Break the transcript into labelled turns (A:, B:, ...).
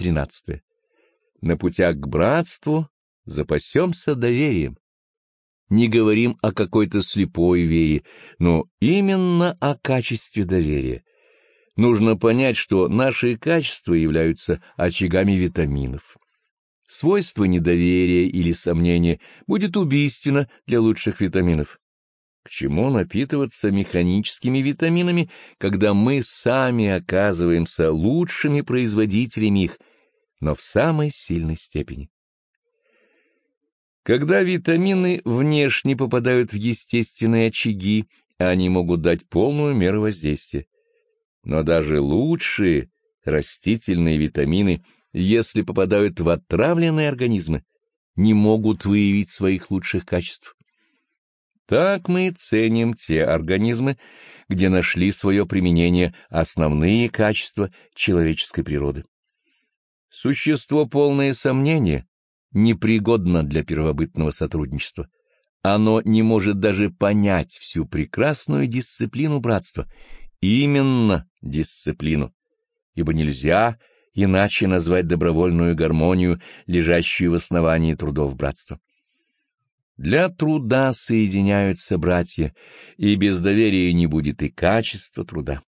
A: 13. На путях к братству запасемся доверием. Не говорим о какой-то слепой вере, но именно о качестве доверия. Нужно понять, что наши качества являются очагами витаминов. Свойство недоверия или сомнения будет убийственно для лучших витаминов. К чему напитываться механическими витаминами, когда мы сами оказываемся лучшими производителями их, но в самой сильной степени? Когда витамины внешне попадают в естественные очаги, они могут дать полную меру воздействия. Но даже лучшие растительные витамины, если попадают в отравленные организмы, не могут выявить своих лучших качеств. Так мы ценим те организмы, где нашли свое применение основные качества человеческой природы. Существо полное сомнения непригодно для первобытного сотрудничества. Оно не может даже понять всю прекрасную дисциплину братства, именно дисциплину, ибо нельзя иначе назвать добровольную гармонию, лежащую в основании трудов братства. Для труда соединяются братья, и без доверия не будет и качества труда.